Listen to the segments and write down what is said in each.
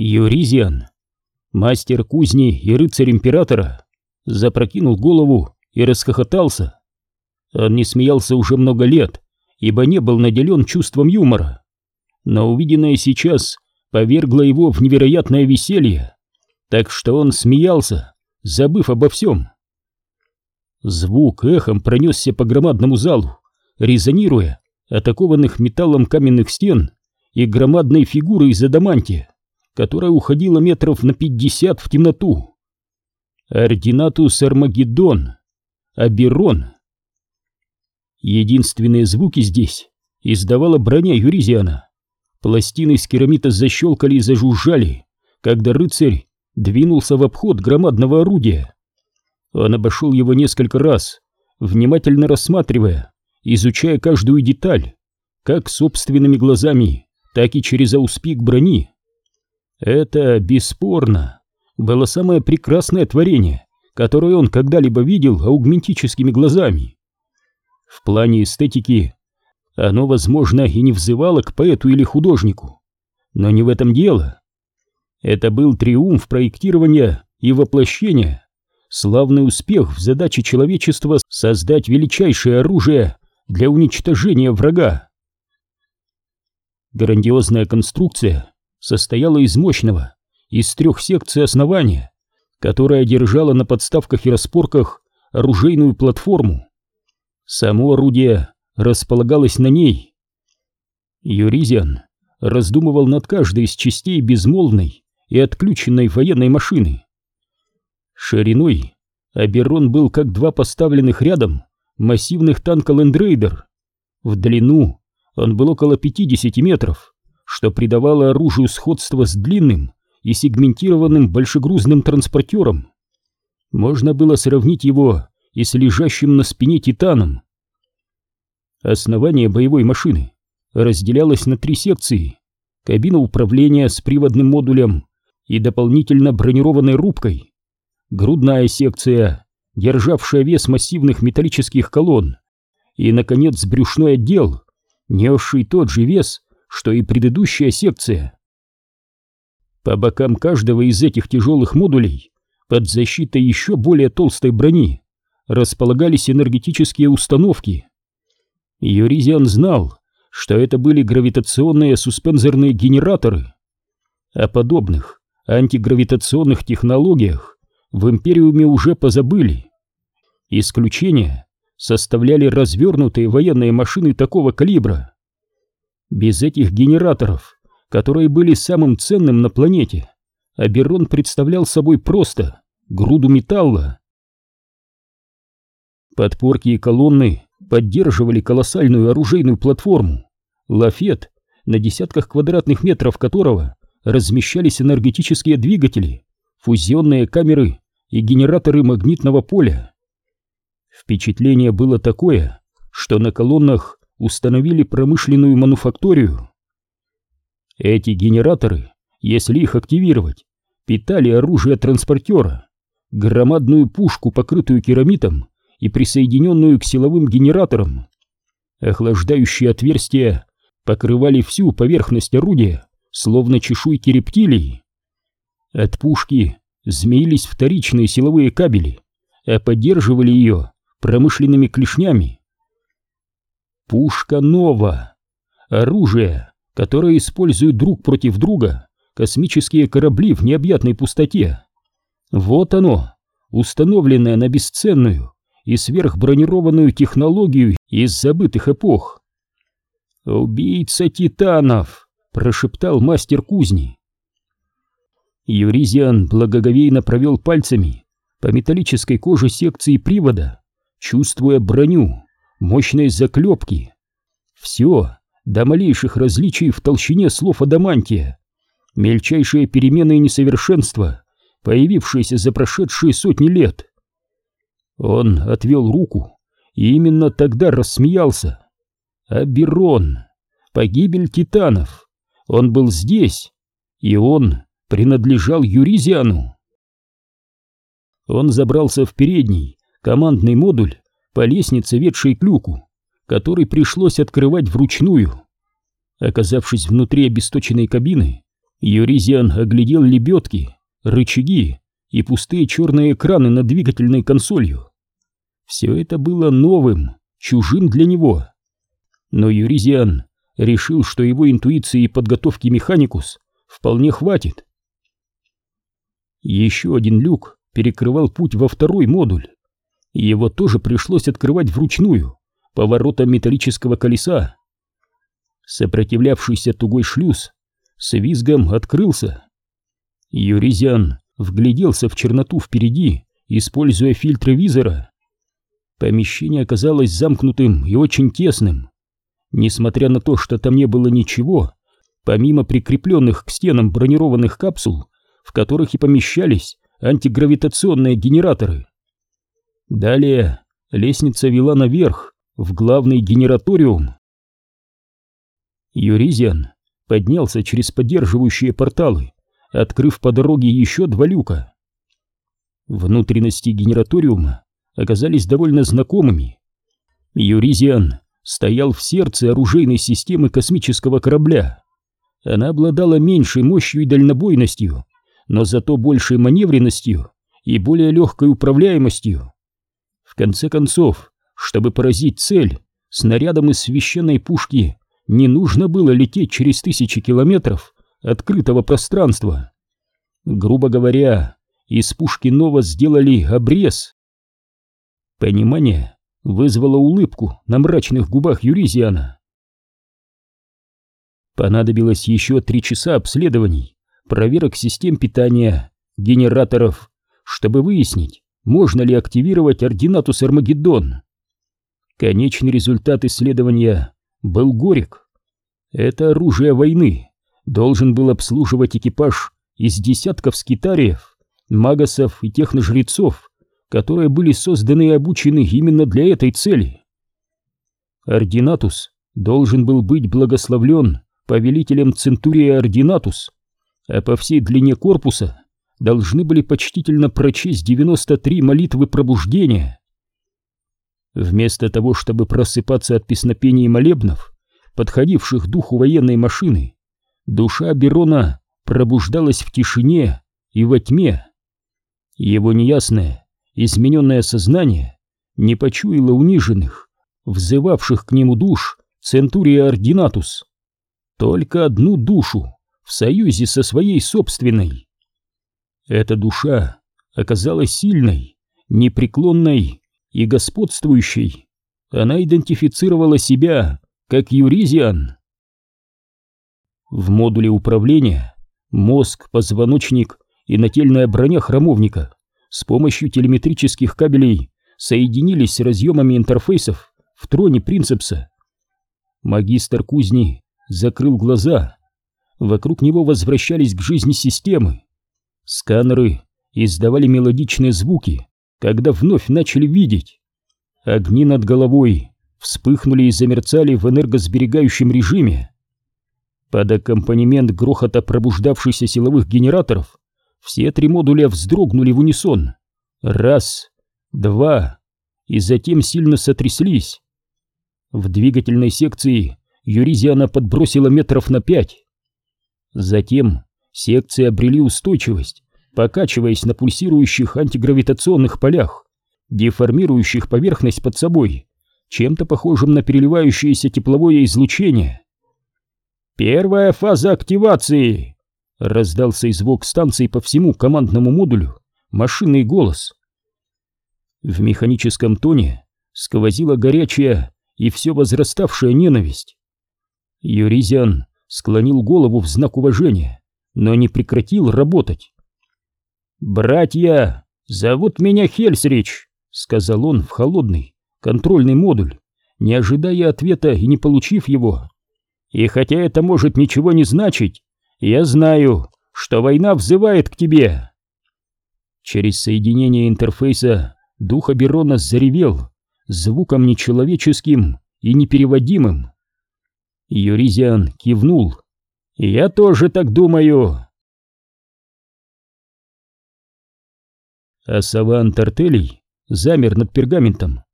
Юризиан, мастер кузни и рыцарь императора, запрокинул голову и расхохотался. Он не смеялся уже много лет, ибо не был наделен чувством юмора. Но увиденное сейчас повергло его в невероятное веселье, так что он смеялся, забыв обо всем. Звук эхом пронесся по громадному залу, резонируя атакованных металлом каменных стен и громадной фигурой из адамантия, которая уходила метров на пятьдесят в темноту. Ординатус Армагеддон, Аберон. Единственные звуки здесь издавала броня Юризиана. Пластины из керамита защелкали и зажужжали, когда рыцарь двинулся в обход громадного орудия. Он обошел его несколько раз, внимательно рассматривая, изучая каждую деталь, как собственными глазами, так и через ауспик брони. Это, бесспорно, было самое прекрасное творение, которое он когда-либо видел аугментическими глазами. В плане эстетики оно, возможно, и не взывало к поэту или художнику, но не в этом дело. Это был триумф проектирования и воплощения, славный успех в задаче человечества создать величайшее оружие для уничтожения врага. Грандиозная конструкция состояла из мощного, из трех секций основания, которая держала на подставках и распорках оружейную платформу. Само орудие располагалось на ней. Юризиан раздумывал над каждой из частей безмолвной и отключенной военной машины. Шириной Аберон был как два поставленных рядом массивных танка Лендрейдер. В длину он был около 50 метров, что придавало оружию сходство с длинным и сегментированным большегрузным транспортером. Можно было сравнить его и с лежащим на спине титаном. Основание боевой машины разделялось на три секции. Кабина управления с приводным модулем и дополнительно бронированной рубкой. Грудная секция, державшая вес массивных металлических колонн. И, наконец, брюшной отдел, несший тот же вес, что и предыдущая секция. По бокам каждого из этих тяжелых модулей, под защитой еще более толстой брони, располагались энергетические установки. Юризиан знал, что это были гравитационные суспензорные генераторы. О подобных антигравитационных технологиях в Империуме уже позабыли. Исключение составляли развернутые военные машины такого калибра. Без этих генераторов, которые были самым ценным на планете, Аберон представлял собой просто груду металла. Подпорки и колонны поддерживали колоссальную оружейную платформу, лафет, на десятках квадратных метров которого размещались энергетические двигатели, фузионные камеры и генераторы магнитного поля. Впечатление было такое, что на колоннах установили промышленную мануфакторию. Эти генераторы, если их активировать, питали оружие транспортера, громадную пушку, покрытую керамитом и присоединенную к силовым генераторам. Охлаждающие отверстия покрывали всю поверхность орудия, словно чешуйки рептилий. От пушки змеились вторичные силовые кабели, а поддерживали ее промышленными клешнями. Пушка Нова. Оружие, которое используют друг против друга космические корабли в необъятной пустоте. Вот оно, установленное на бесценную и сверхбронированную технологию из забытых эпох. «Убийца титанов!» прошептал мастер кузни. Юризиан благоговейно провел пальцами по металлической коже секции привода, чувствуя броню, мощные заклепки. Все до малейших различий в толщине слов адамантия, мельчайшие перемены и несовершенства, появившиеся за прошедшие сотни лет. Он отвел руку и именно тогда рассмеялся. Аберон, погибель титанов. Он был здесь, и он принадлежал Юризиану. Он забрался в передний, командный модуль по лестнице, ведшей к люку, который пришлось открывать вручную. Оказавшись внутри обесточенной кабины, Юризиан оглядел лебедки, рычаги и пустые черные экраны над двигательной консолью. Все это было новым, чужим для него. Но Юризиан решил, что его интуиции и подготовки механикус вполне хватит. Еще один люк перекрывал путь во второй модуль. Его тоже пришлось открывать вручную, поворотом металлического колеса. Сопротивлявшийся тугой шлюз с визгом открылся. Юризиан вгляделся в черноту впереди, используя фильтры визора. Помещение оказалось замкнутым и очень тесным. Несмотря на то, что там не было ничего, помимо прикрепленных к стенам бронированных капсул, в которых и помещались антигравитационные генераторы. Далее лестница вела наверх, в главный генераториум. Юризиан поднялся через поддерживающие порталы, открыв по дороге еще два люка. Внутренности генераториума оказались довольно знакомыми. Юризиан стоял в сердце оружейной системы космического корабля. Она обладала меньшей мощью и дальнобойностью, но зато большей маневренностью и более легкой управляемостью. Конце концов, чтобы поразить цель, снарядом из священной пушки не нужно было лететь через тысячи километров открытого пространства. Грубо говоря, из пушки Нова сделали обрез. Понимание вызвало улыбку на мрачных губах Юризиана. Понадобилось еще три часа обследований, проверок систем питания, генераторов, чтобы выяснить, можно ли активировать ординатус Армагеддон. Конечный результат исследования был горек. Это оружие войны должен был обслуживать экипаж из десятков скитариев, магасов и техножрецов, которые были созданы и обучены именно для этой цели. Ординатус должен был быть благословлен повелителем Центурия Ординатус, а по всей длине корпуса должны были почтительно прочесть 93 молитвы пробуждения. Вместо того, чтобы просыпаться от песнопений молебнов, подходивших духу военной машины, душа Берона пробуждалась в тишине и во тьме. Его неясное, измененное сознание не почуяло униженных, взывавших к нему душ Центурия Ординатус. Только одну душу в союзе со своей собственной. Эта душа оказалась сильной, непреклонной и господствующей. Она идентифицировала себя как Юризиан. В модуле управления мозг, позвоночник и нательная броня храмовника с помощью телеметрических кабелей соединились с разъемами интерфейсов в троне Принцепса. Магистр кузни закрыл глаза. Вокруг него возвращались к жизни системы. Сканеры издавали мелодичные звуки, когда вновь начали видеть. Огни над головой вспыхнули и замерцали в энергосберегающем режиме. Под аккомпанемент грохота пробуждавшихся силовых генераторов все три модуля вздрогнули в унисон. Раз, два, и затем сильно сотряслись. В двигательной секции Юризиана подбросила метров на пять. Затем секции обрели устойчивость, покачиваясь на пульсирующих антигравитационных полях, деформирующих поверхность под собой, чем-то похожим на переливающееся тепловое излучение. «Первая фаза активации!» — раздался звук станции по всему командному модулю машинный голос. В механическом тоне сквозила горячая и все возраставшая ненависть. Юризиан склонил голову в знак уважения, но не прекратил работать. «Братья, зовут меня Хельсрич», — сказал он в холодный контрольный модуль, не ожидая ответа и не получив его. «И хотя это может ничего не значить, я знаю, что война взывает к тебе». Через соединение интерфейса дух Аберона заревел, звуком нечеловеческим и непереводимым. Юризиан кивнул. «Я тоже так думаю!» А Саван Тартелей замер над пергаментом.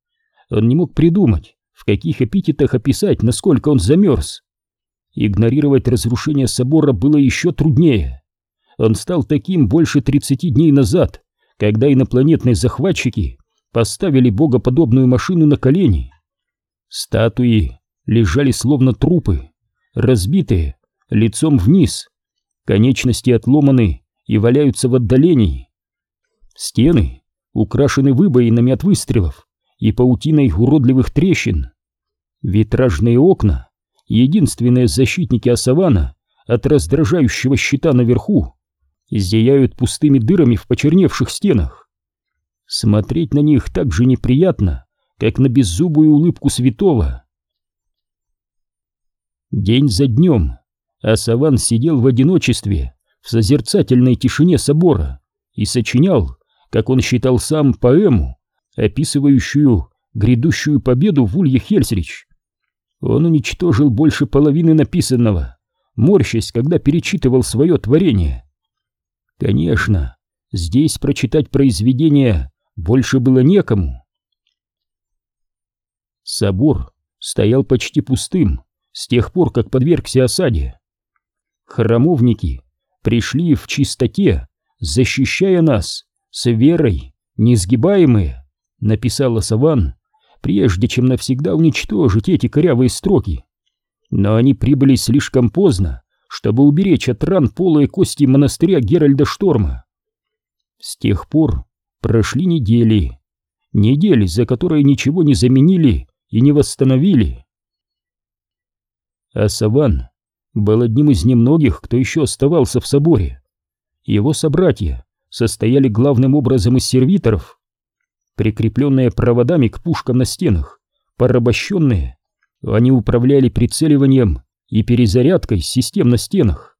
Он не мог придумать, в каких эпитетах описать, насколько он замерз. Игнорировать разрушение собора было еще труднее. Он стал таким больше 30 дней назад, когда инопланетные захватчики поставили богоподобную машину на колени. Статуи лежали словно трупы, разбитые, лицом вниз, конечности отломаны и валяются в отдалении. Стены украшены выбоинами от выстрелов и паутиной уродливых трещин. Витражные окна, единственные защитники Асавана от раздражающего щита наверху, зияют пустыми дырами в почерневших стенах. Смотреть на них так же неприятно, как на беззубую улыбку святого. День за днем Асаван сидел в одиночестве в созерцательной тишине собора и сочинял, как он считал сам, поэму, описывающую грядущую победу в Улье Хельсрич. Он уничтожил больше половины написанного, морщась, когда перечитывал свое творение. Конечно, здесь прочитать произведение больше было некому. Собор стоял почти пустым с тех пор, как подвергся осаде. Храмовники пришли в чистоте, защищая нас, с верой, несгибаемые, написала Саван, прежде чем навсегда уничтожить эти корявые строки. Но они прибыли слишком поздно, чтобы уберечь от ран полые кости монастыря Геральда Шторма. С тех пор прошли недели, недели, за которые ничего не заменили и не восстановили. А Саван был одним из немногих, кто еще оставался в соборе. Его собратья состояли главным образом из сервиторов, прикрепленные проводами к пушкам на стенах, порабощенные, они управляли прицеливанием и перезарядкой систем на стенах.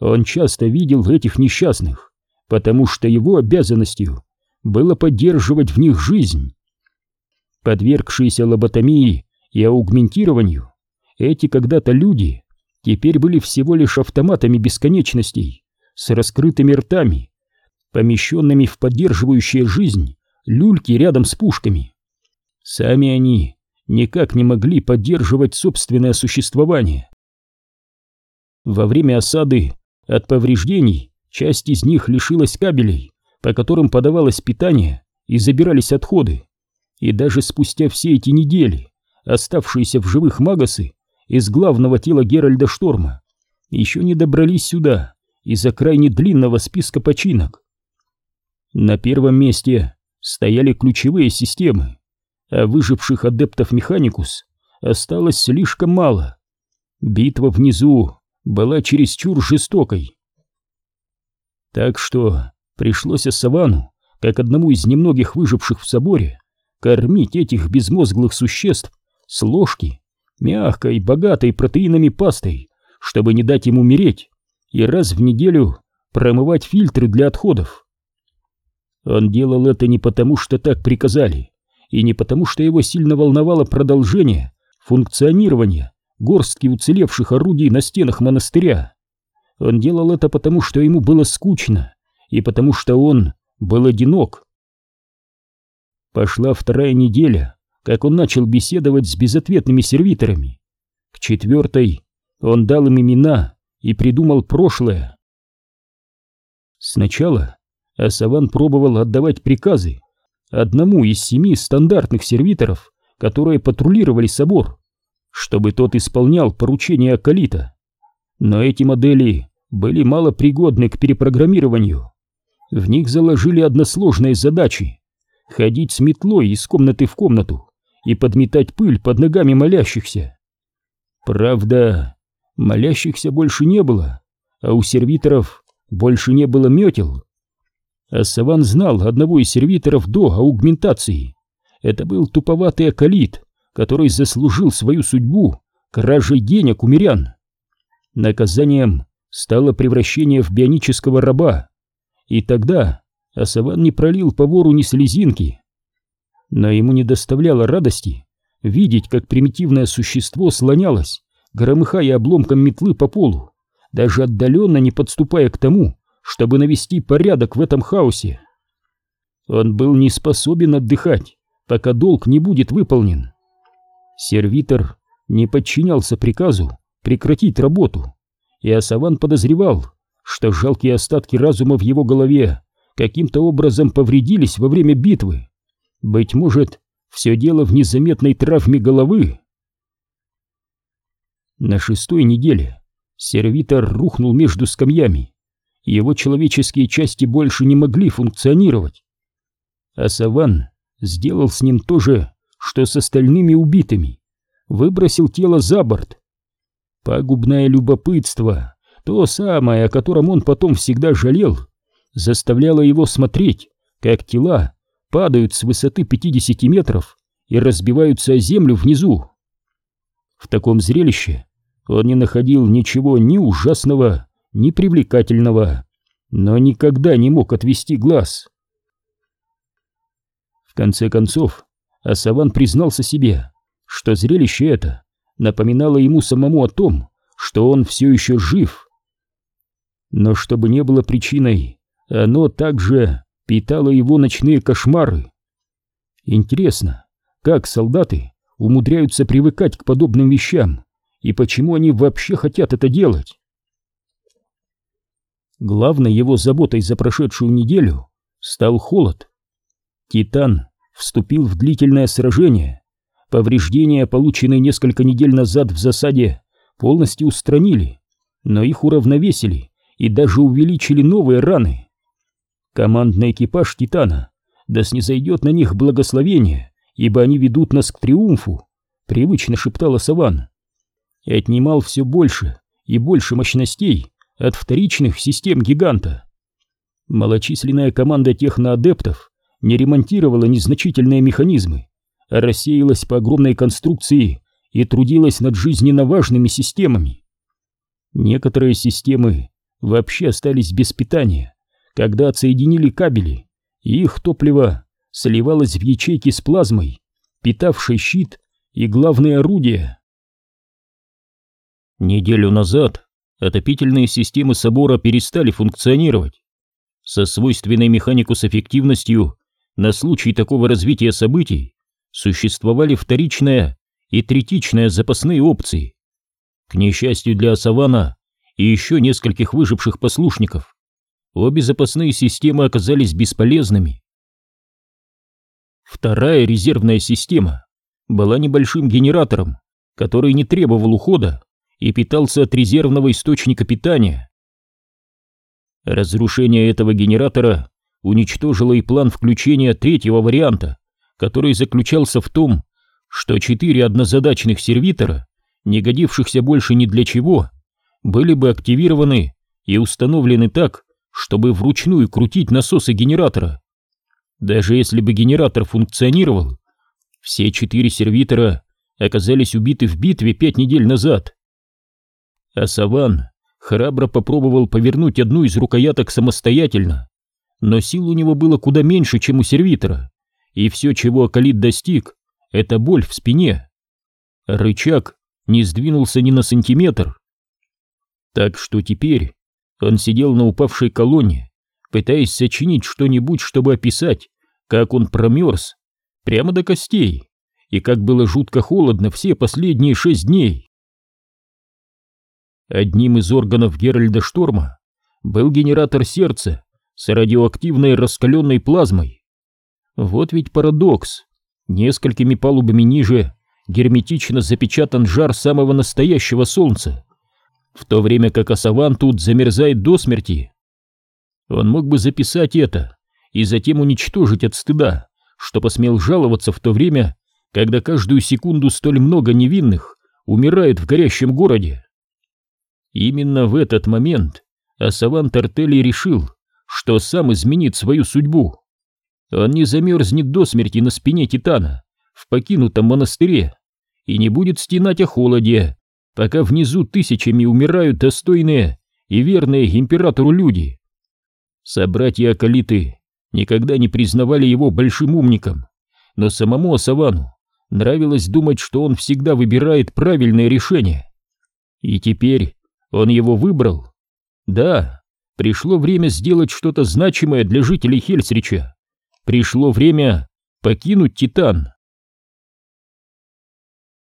Он часто видел этих несчастных, потому что его обязанностью было поддерживать в них жизнь. Подвергшиеся лоботомии и аугментированию, эти когда-то люди теперь были всего лишь автоматами бесконечностей с раскрытыми ртами, помещенными в поддерживающие жизнь люльки рядом с пушками. Сами они никак не могли поддерживать собственное существование. Во время осады от повреждений часть из них лишилась кабелей, по которым подавалось питание и забирались отходы. И даже спустя все эти недели оставшиеся в живых магасы из главного тела Геральда Шторма еще не добрались сюда из-за крайне длинного списка починок. На первом месте стояли ключевые системы, а выживших адептов Механикус осталось слишком мало. Битва внизу была чересчур жестокой. Так что пришлось Савану, как одному из немногих выживших в соборе, кормить этих безмозглых существ с ложки, мягкой, богатой протеинами пастой, чтобы не дать им умереть, и раз в неделю промывать фильтры для отходов. Он делал это не потому, что так приказали, и не потому, что его сильно волновало продолжение, функционирование горстки уцелевших орудий на стенах монастыря. Он делал это потому, что ему было скучно, и потому что он был одинок. Пошла вторая неделя, как он начал беседовать с безответными сервиторами. К четвертой он дал им имена и придумал прошлое. Сначала Асаван пробовал отдавать приказы, одному из семи стандартных сервиторов, которые патрулировали собор, чтобы тот исполнял поручения Акалита. Но эти модели были малопригодны к перепрограммированию. В них заложили односложные задачи — ходить с метлой из комнаты в комнату и подметать пыль под ногами молящихся. Правда, молящихся больше не было, а у сервиторов больше не было метел. А Саван знал одного из сервиторов до аугментации. Это был туповатый акалит, который заслужил свою судьбу кражей денег у мирян. Наказанием стало превращение в бионического раба. И тогда Асаван не пролил по вору ни слезинки. Но ему не доставляло радости видеть, как примитивное существо слонялось, громыхая обломком метлы по полу, даже отдаленно не подступая к тому, чтобы навести порядок в этом хаосе. Он был не способен отдыхать, пока долг не будет выполнен. Сервитор не подчинялся приказу прекратить работу, и Асаван подозревал, что жалкие остатки разума в его голове каким-то образом повредились во время битвы. Быть может, все дело в незаметной травме головы. На шестой неделе сервитор рухнул между скамьями, его человеческие части больше не могли функционировать. А Саван сделал с ним то же, что с остальными убитыми, выбросил тело за борт. Пагубное любопытство, то самое, о котором он потом всегда жалел, заставляло его смотреть, как тела падают с высоты 50 метров и разбиваются о землю внизу. В таком зрелище он не находил ничего ни ужасного, ни привлекательного, но никогда не мог отвести глаз. В конце концов, Асаван признался себе, что зрелище это напоминало ему самому о том, что он все еще жив. Но чтобы не было причиной, оно также питало его ночные кошмары. Интересно, как солдаты умудряются привыкать к подобным вещам, и почему они вообще хотят это делать? Главной его заботой за прошедшую неделю стал холод. Титан вступил в длительное сражение. Повреждения, полученные несколько недель назад в засаде, полностью устранили, но их уравновесили и даже увеличили новые раны. Командный экипаж Титана, да снизойдет на них благословение, ибо они ведут нас к триумфу, привычно шептала Саван. И отнимал все больше и больше мощностей от вторичных систем гиганта. Малочисленная команда техноадептов не ремонтировала незначительные механизмы, а рассеялась по огромной конструкции и трудилась над жизненно важными системами. Некоторые системы вообще остались без питания, когда отсоединили кабели, их топливо сливалось в ячейки с плазмой, питавшей щит и главные орудия. Неделю назад отопительные системы собора перестали функционировать. Со свойственной механику с эффективностью на случай такого развития событий существовали вторичная и третичная запасные опции. К несчастью для Асавана и еще нескольких выживших послушников, обе запасные системы оказались бесполезными. Вторая резервная система была небольшим генератором, который не требовал ухода и питался от резервного источника питания. Разрушение этого генератора уничтожило и план включения третьего варианта, который заключался в том, что четыре однозадачных сервитора, не годившихся больше ни для чего, были бы активированы и установлены так, чтобы вручную крутить насосы генератора. Даже если бы генератор функционировал, все четыре сервитора оказались убиты в битве пять недель назад а Саван храбро попробовал повернуть одну из рукояток самостоятельно, но сил у него было куда меньше, чем у сервитора, и все, чего Акалит достиг, это боль в спине. Рычаг не сдвинулся ни на сантиметр. Так что теперь он сидел на упавшей колонне, пытаясь сочинить что-нибудь, чтобы описать, как он промерз, прямо до костей, и как было жутко холодно все последние шесть дней. Одним из органов Геральда Шторма был генератор сердца с радиоактивной раскаленной плазмой. Вот ведь парадокс. Несколькими палубами ниже герметично запечатан жар самого настоящего солнца, в то время как Асаван тут замерзает до смерти. Он мог бы записать это и затем уничтожить от стыда, что посмел жаловаться в то время, когда каждую секунду столь много невинных умирает в горящем городе. Именно в этот момент Асаван Тартели решил, что сам изменит свою судьбу. Он не замерзнет до смерти на спине Титана в покинутом монастыре и не будет стенать о холоде, пока внизу тысячами умирают достойные и верные императору люди. Собратья Акалиты никогда не признавали его большим умником, но самому Асавану нравилось думать, что он всегда выбирает правильное решение. И теперь он его выбрал? Да, пришло время сделать что-то значимое для жителей Хельсрича. Пришло время покинуть Титан.